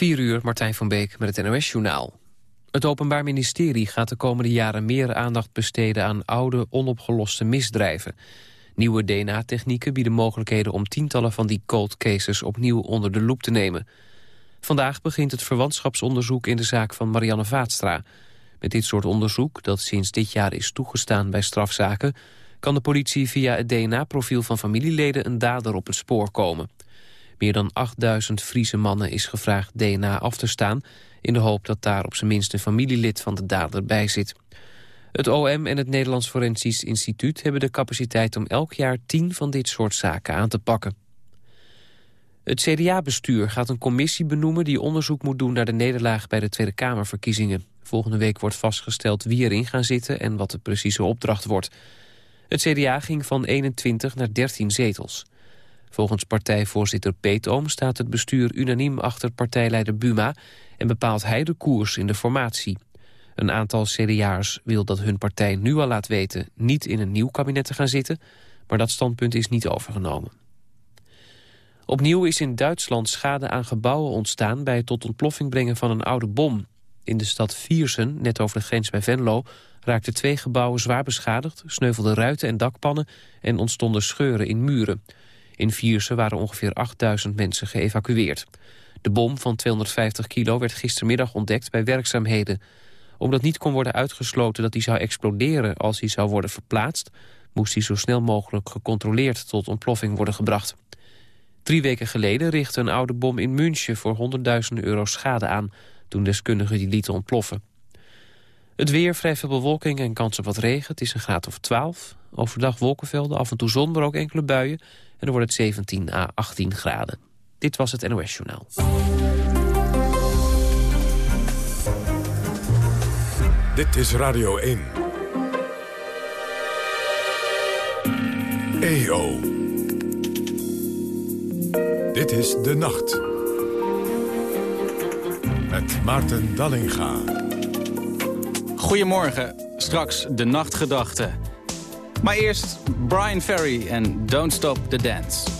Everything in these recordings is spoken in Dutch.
4 uur, Martijn van Beek met het NOS-journaal. Het Openbaar Ministerie gaat de komende jaren meer aandacht besteden aan oude, onopgeloste misdrijven. Nieuwe DNA-technieken bieden mogelijkheden om tientallen van die cold cases opnieuw onder de loep te nemen. Vandaag begint het verwantschapsonderzoek in de zaak van Marianne Vaatstra. Met dit soort onderzoek, dat sinds dit jaar is toegestaan bij strafzaken... kan de politie via het DNA-profiel van familieleden een dader op het spoor komen. Meer dan 8000 Friese mannen is gevraagd DNA af te staan... in de hoop dat daar op zijn minst een familielid van de dader bij zit. Het OM en het Nederlands Forensisch Instituut hebben de capaciteit... om elk jaar tien van dit soort zaken aan te pakken. Het CDA-bestuur gaat een commissie benoemen die onderzoek moet doen naar de nederlaag bij de Tweede Kamerverkiezingen. Volgende week wordt vastgesteld wie erin gaan zitten en wat de precieze opdracht wordt. Het CDA ging van 21 naar 13 zetels. Volgens partijvoorzitter Peet Oom staat het bestuur unaniem achter partijleider Buma... en bepaalt hij de koers in de formatie. Een aantal CDA'ers wil dat hun partij nu al laat weten... niet in een nieuw kabinet te gaan zitten, maar dat standpunt is niet overgenomen. Opnieuw is in Duitsland schade aan gebouwen ontstaan... bij het tot ontploffing brengen van een oude bom. In de stad Viersen, net over de grens bij Venlo... raakten twee gebouwen zwaar beschadigd, sneuvelden ruiten en dakpannen... en ontstonden scheuren in muren. In Viersen waren ongeveer 8000 mensen geëvacueerd. De bom van 250 kilo werd gistermiddag ontdekt bij werkzaamheden. Omdat niet kon worden uitgesloten dat hij zou exploderen als hij zou worden verplaatst... moest hij zo snel mogelijk gecontroleerd tot ontploffing worden gebracht. Drie weken geleden richtte een oude bom in München voor honderdduizenden euro schade aan... toen deskundigen die lieten ontploffen. Het weer, vrij veel bewolking en kans op wat regen. Het is een graad of 12. Overdag wolkenvelden, af en toe zon, maar ook enkele buien. En dan wordt het 17 à 18 graden. Dit was het NOS Journaal. Dit is Radio 1. EO. Dit is De Nacht. Met Maarten Dallinga. Goedemorgen, straks de nachtgedachte. Maar eerst Brian Ferry en Don't Stop the Dance.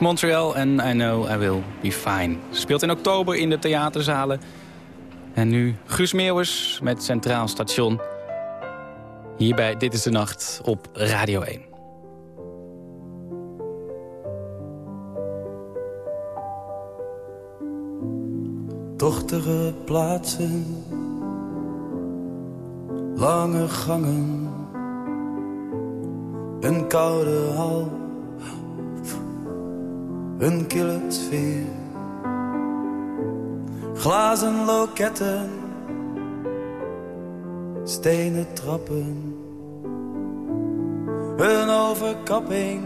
Montreal en I Know I Will Be Fine. Speelt in oktober in de theaterzalen. En nu Guus Meeuwers met Centraal Station. Hierbij Dit is de Nacht op Radio 1. Dochtige plaatsen, lange gangen, een koude hal, een kille sfeer. Glazen loketten, stenen trappen, een overkapping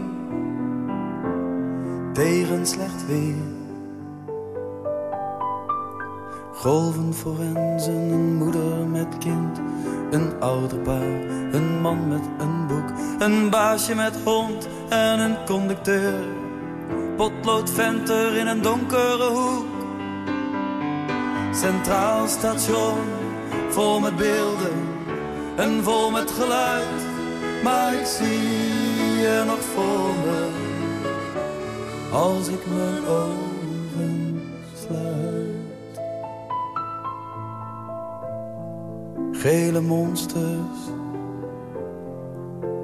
tegen slecht weer. Golven forensen, een moeder met kind, een ouderpaar, een man met een boek, een baasje met hond en een conducteur. Potloodventer in een donkere hoek. Centraal station, vol met beelden en vol met geluid. Maar ik zie je nog voor me, als ik mijn ogen sluit. Gele monsters,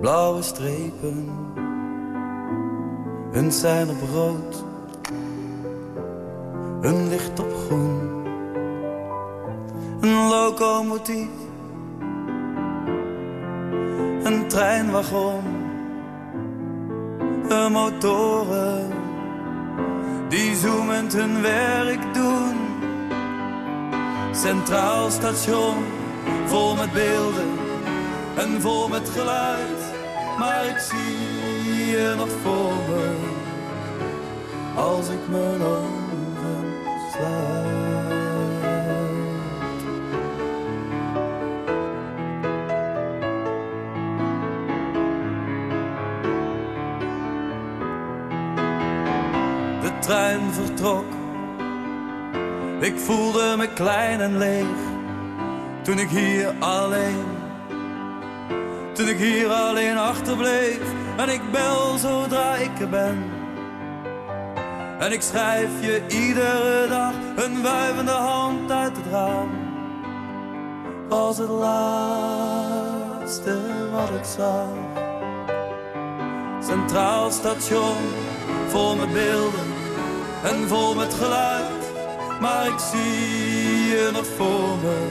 blauwe strepen, een sein op rood, een licht op groen, een locomotief, een treinwagon, een motoren die zoemend hun werk doen. Centraal station vol met beelden en vol met geluid. Maar ik zie je nog voor als ik mijn ogen sluit. De trein vertrok, ik voelde me klein en leeg toen ik hier alleen, toen ik hier alleen achterbleef. En ik bel zodra ik er ben. En ik schrijf je iedere dag een wuivende hand uit het raam. Was het laatste wat ik zag. Centraal station, vol met beelden en vol met geluid. Maar ik zie je nog voor me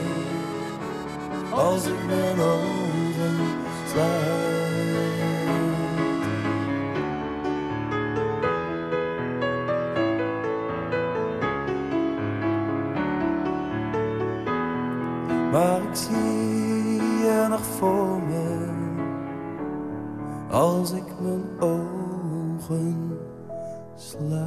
als ik mijn ogen nog voor me als ik mijn ogen sluit.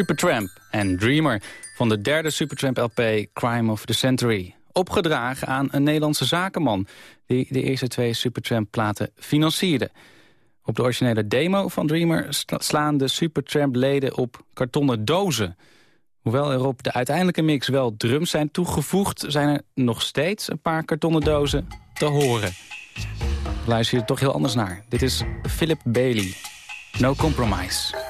Supertramp en Dreamer van de derde Supertramp LP Crime of the Century. Opgedragen aan een Nederlandse zakenman die de eerste twee Supertramp platen financierde. Op de originele demo van Dreamer slaan de Supertramp leden op kartonnen dozen. Hoewel er op de uiteindelijke mix wel drums zijn toegevoegd... zijn er nog steeds een paar kartonnen dozen te horen. Luister je er toch heel anders naar. Dit is Philip Bailey. No Compromise.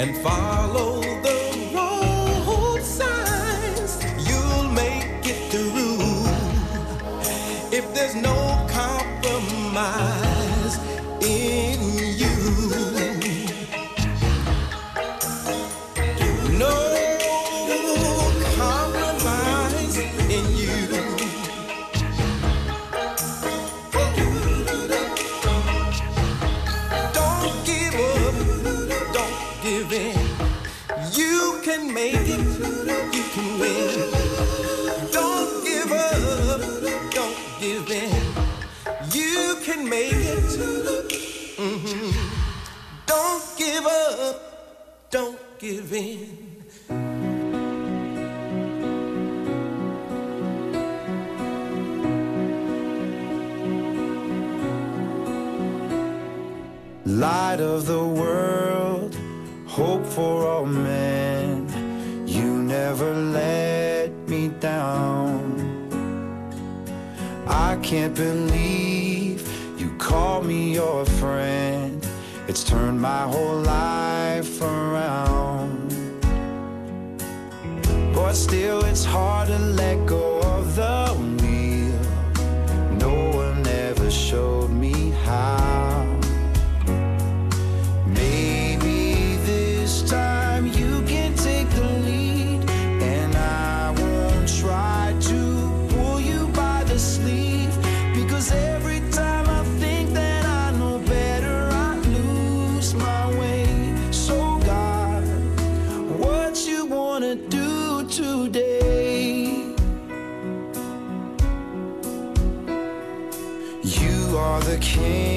And follow King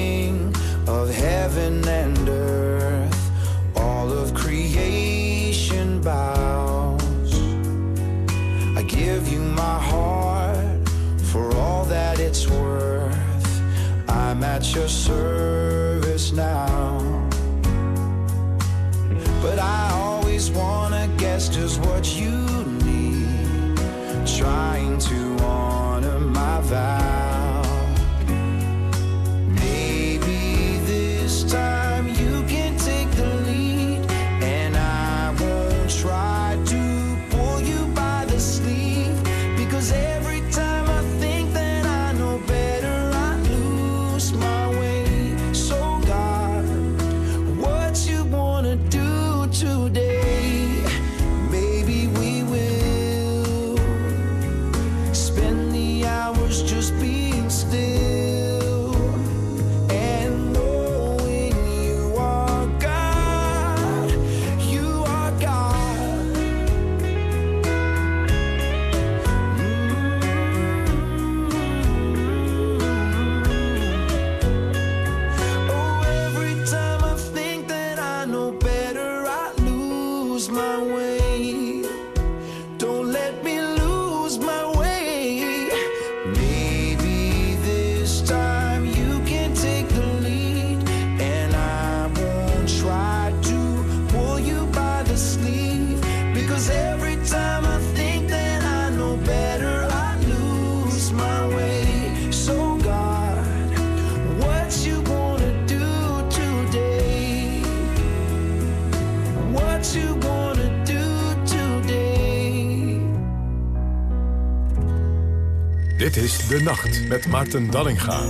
De Nacht met Maarten Dallinga.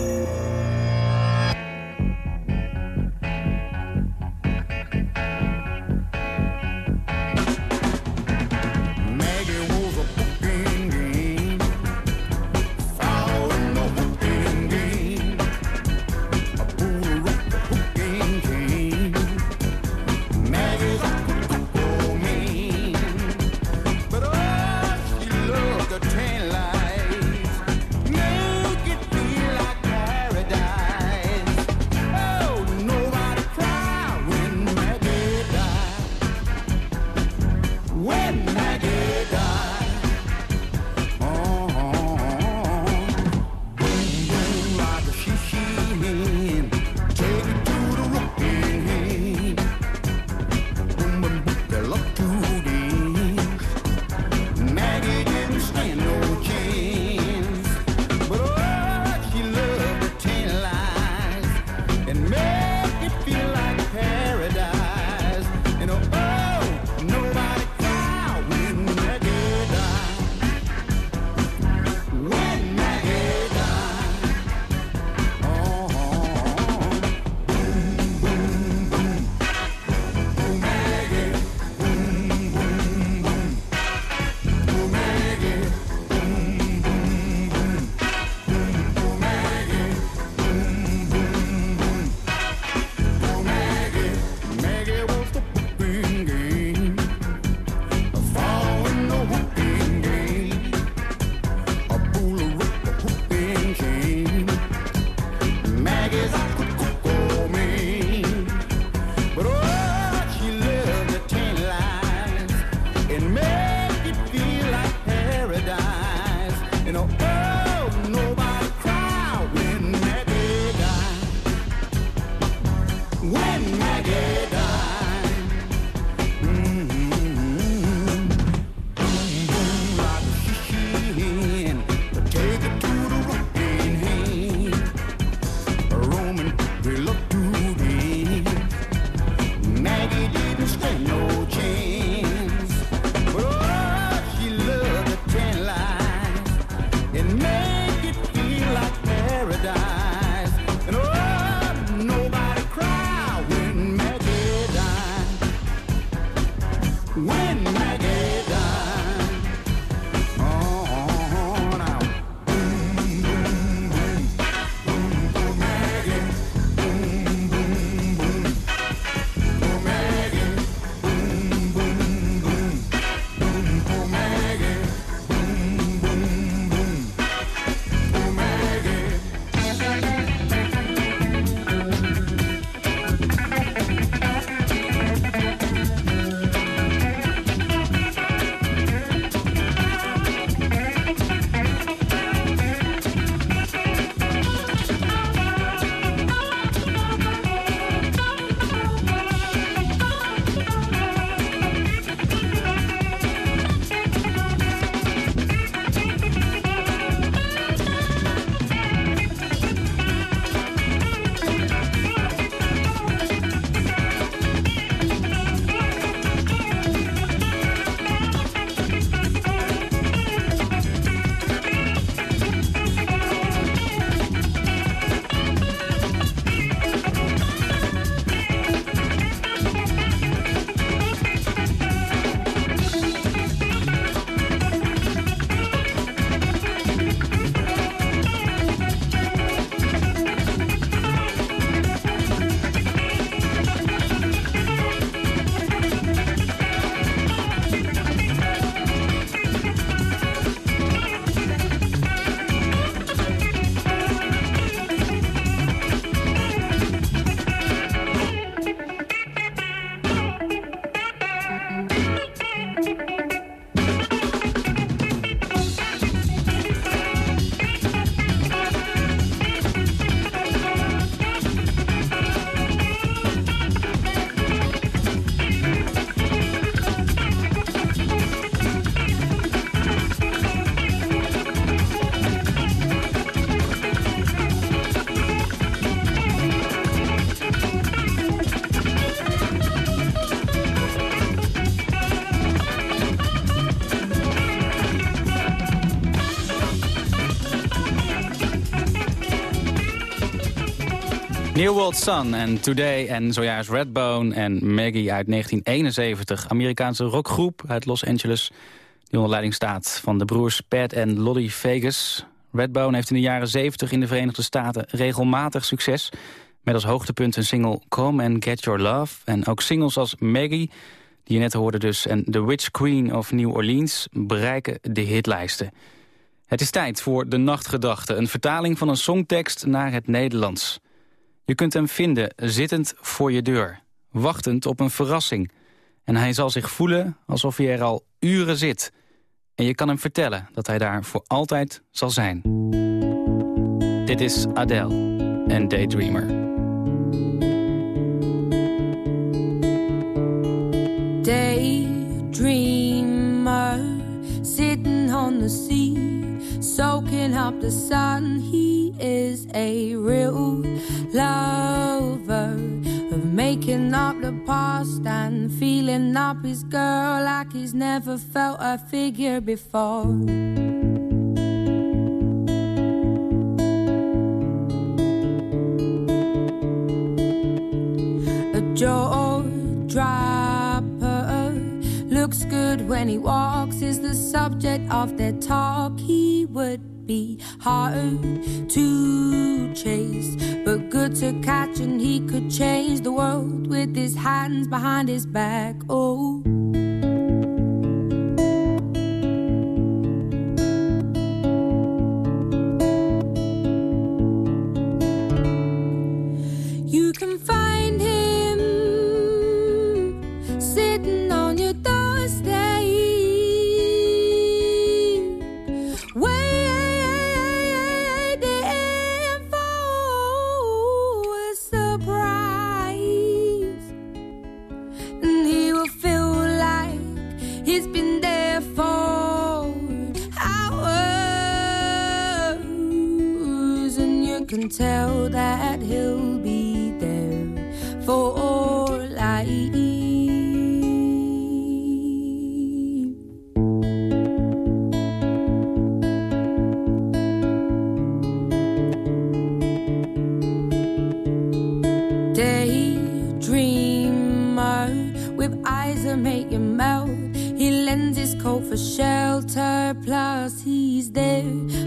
New World Sun en Today en zojuist Redbone en Maggie uit 1971. Amerikaanse rockgroep uit Los Angeles die onder leiding staat van de broers Pat en Lolly Vegas. Redbone heeft in de jaren 70 in de Verenigde Staten regelmatig succes... met als hoogtepunt een single Come and Get Your Love... en ook singles als Maggie, die je net hoorde dus... en The Witch Queen of New Orleans bereiken de hitlijsten. Het is tijd voor De Nachtgedachte, een vertaling van een songtekst naar het Nederlands... Je kunt hem vinden zittend voor je deur, wachtend op een verrassing. En hij zal zich voelen alsof hij er al uren zit. En je kan hem vertellen dat hij daar voor altijd zal zijn. Dit is Adele en Daydreamer. Soaking up the sun. He is a real lover of making up the past and feeling up his girl like he's never felt a figure before. A jaw good when he walks, is the subject of their talk. He would be hard to chase, but good to catch, and he could change the world with his hands behind his back. Oh. Can tell that he'll be there for life. Daydreamer with eyes that make you melt. He lends his coat for shelter, plus he's there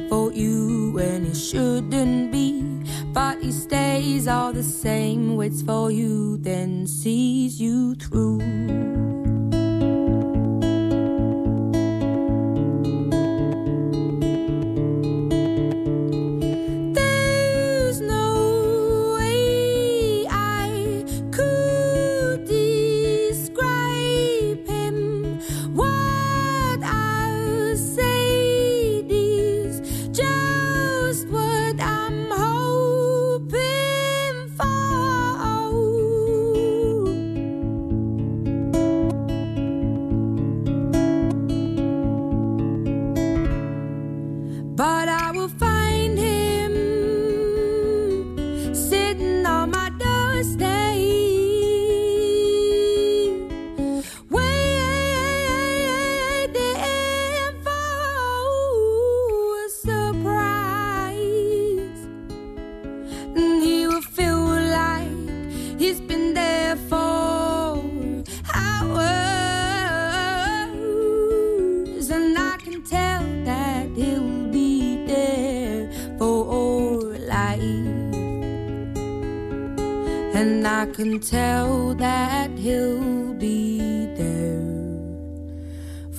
for you when he he stays all the same, waits for you, then sees you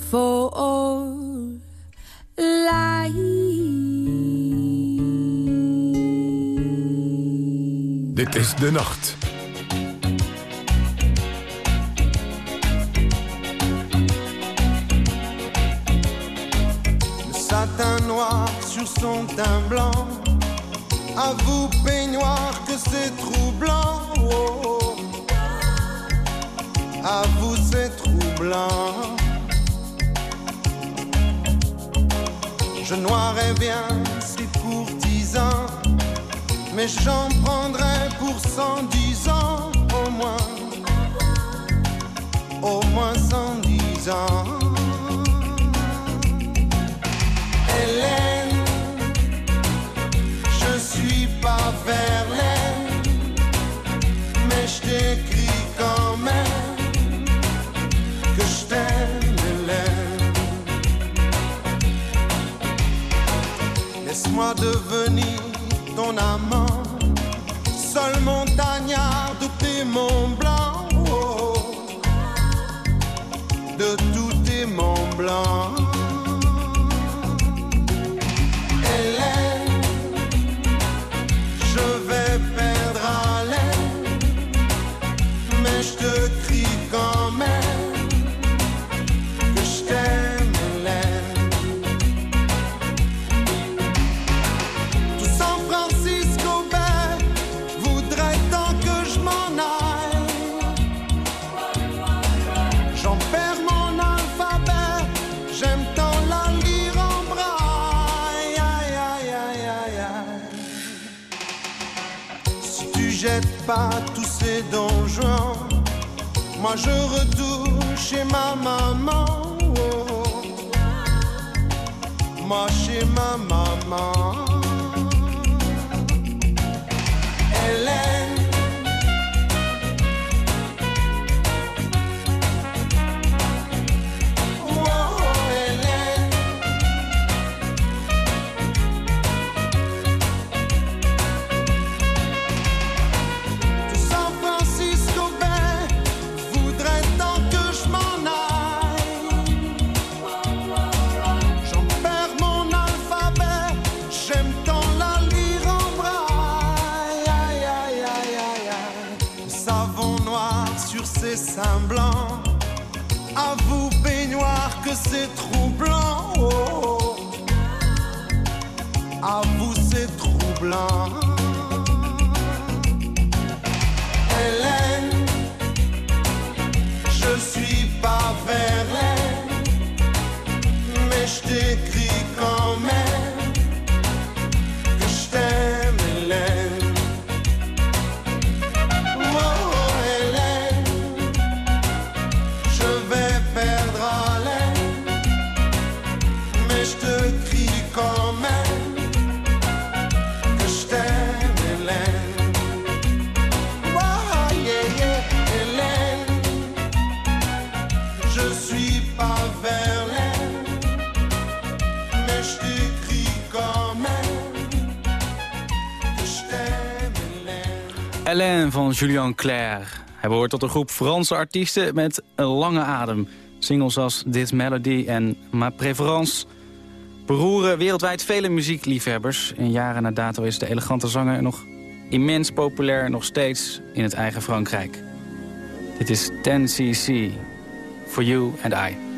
for life. Dit is De Nacht. Le satin noir sur son teint blanc. À vous, peignoir, que c'est troublant. Oh, oh. À vous, c'est troublant. Je noirais bien ces courtisans, mais j'en prendrais pour cent dix ans au moins. Au moins cent dix ans. Hélène, je suis pas Verlaine, Laisse-moi devenir ton amant, seul montagnard de tes monts blanc, de tous tes mon blanc. jette pas tous ses donjons. Moi je retourne chez ma maman. Moi chez ma maman. Hélène. dessin blanc. À vous, baignoire, que c'est troublant. Oh. oh. À vous, c'est troublant. Van Julian Clair. Hij behoort tot een groep Franse artiesten met een lange adem. Singles als This Melody en Ma Préférence beroeren wereldwijd vele muziekliefhebbers. En jaren na dato is de elegante zanger nog immens populair, nog steeds in het eigen Frankrijk. Dit is 10cc, For You and I.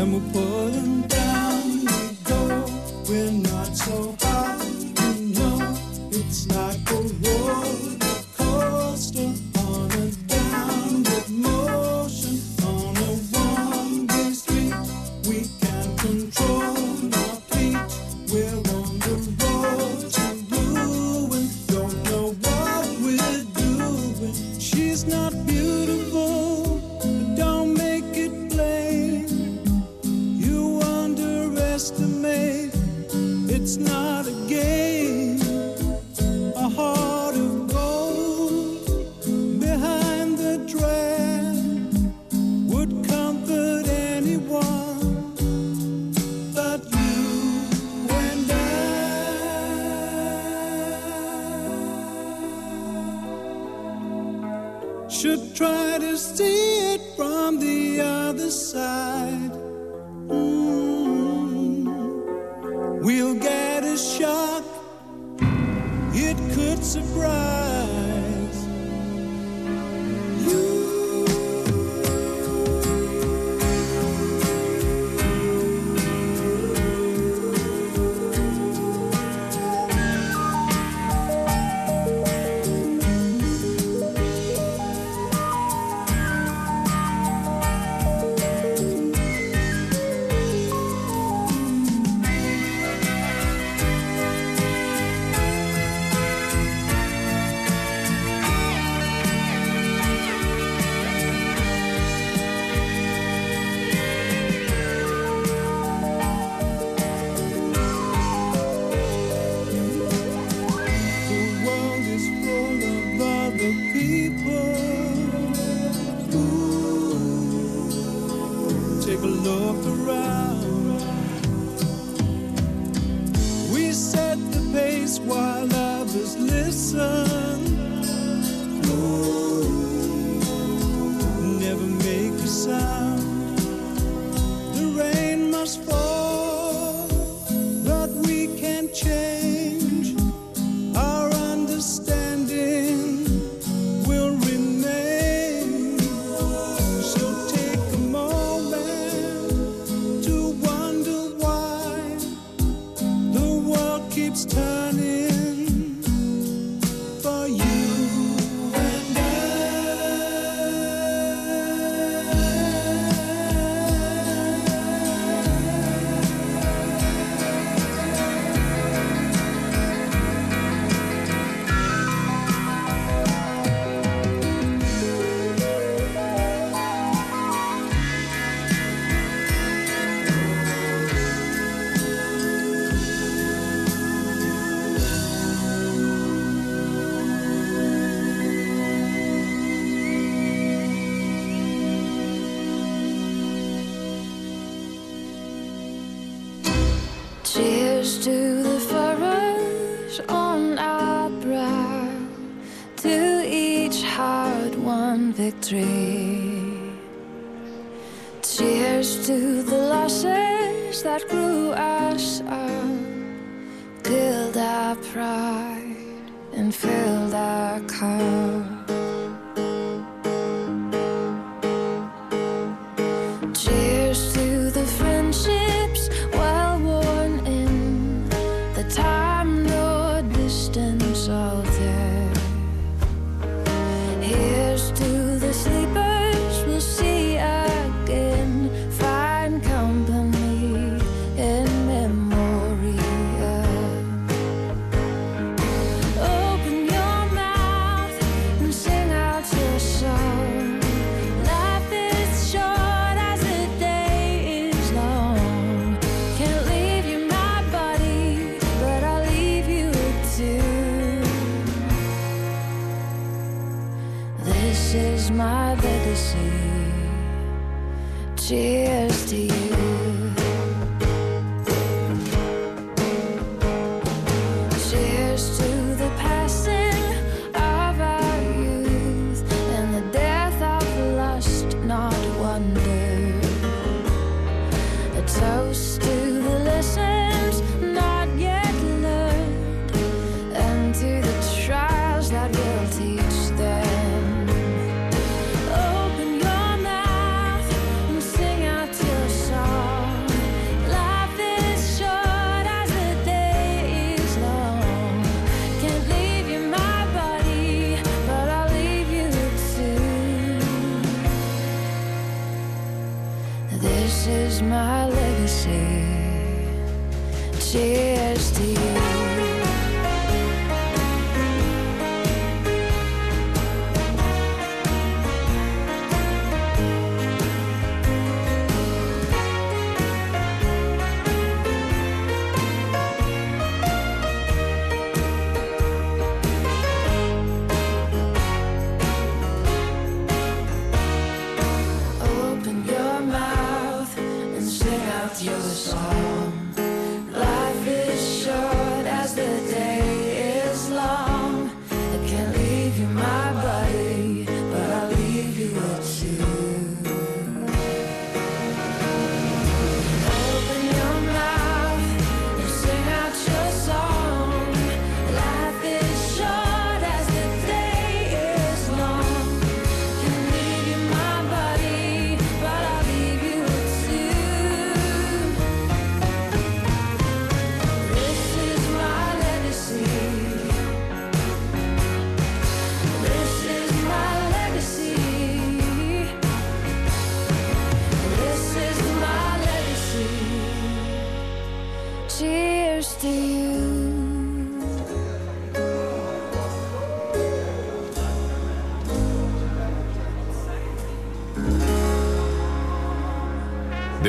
and we'll put till I come.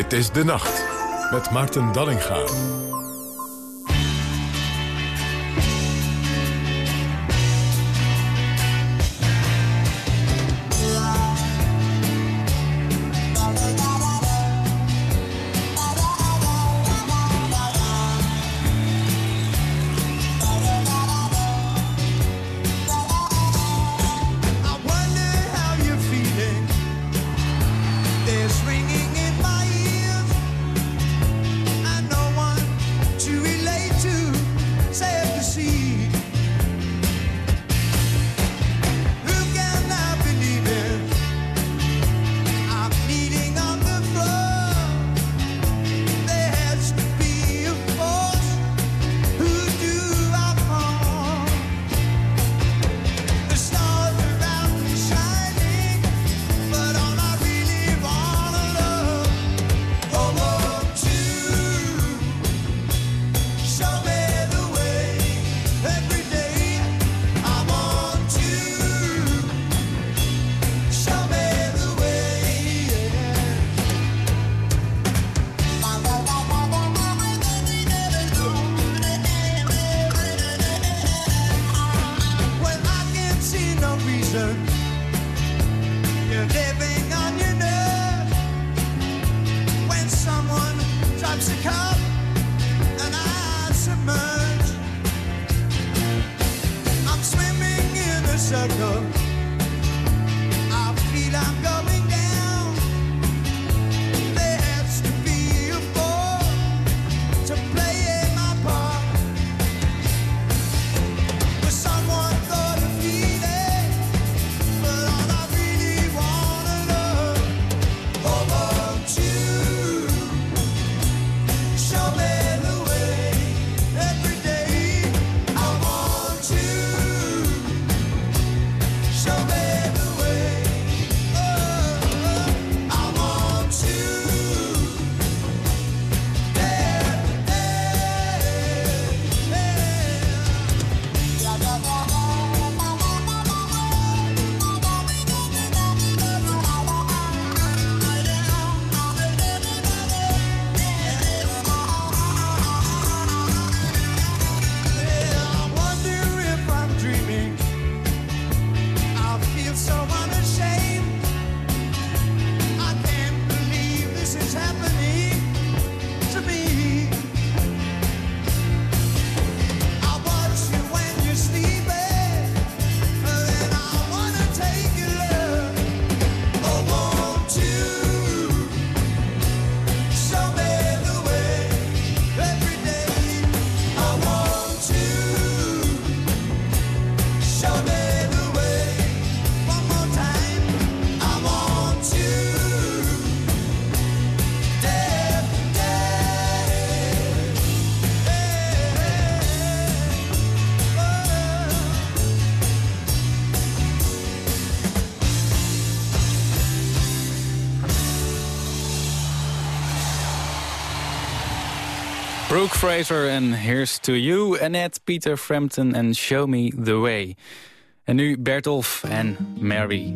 Dit is De Nacht met Maarten Dallinga. Fraser en Here's to You. Annette, Peter Frampton en Show Me the Way. En nu Bertolf en Mary.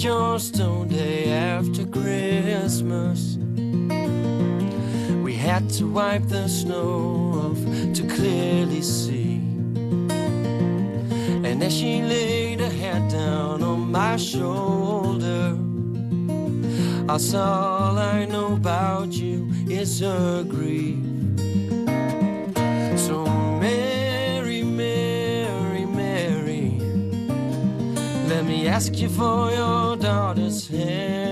Johnstone day after Christmas. We had to wipe the snow off to clearly see. And as she laid her head down on my shoulder, I saw all I know about you is her grief. ask you for your daughter's hand.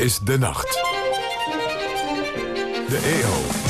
Is De Nacht. De EO.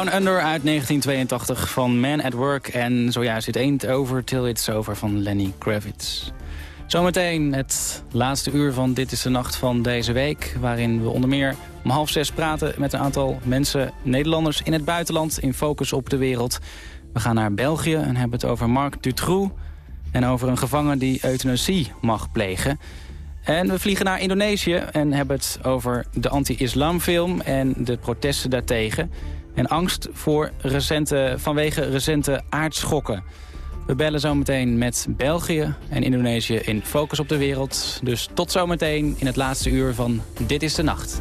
Down Under uit 1982 van Man at Work. En zojuist het Ain't Over Till It's Over van Lenny Kravitz. Zometeen het laatste uur van Dit is de Nacht van deze week. Waarin we onder meer om half zes praten met een aantal mensen, Nederlanders in het buitenland. In focus op de wereld. We gaan naar België en hebben het over Marc Dutroux. En over een gevangen die euthanasie mag plegen. En we vliegen naar Indonesië en hebben het over de anti-islamfilm en de protesten daartegen. En angst voor recente, vanwege recente aardschokken. We bellen zometeen met België en Indonesië in Focus op de Wereld. Dus tot zometeen in het laatste uur van Dit is de Nacht.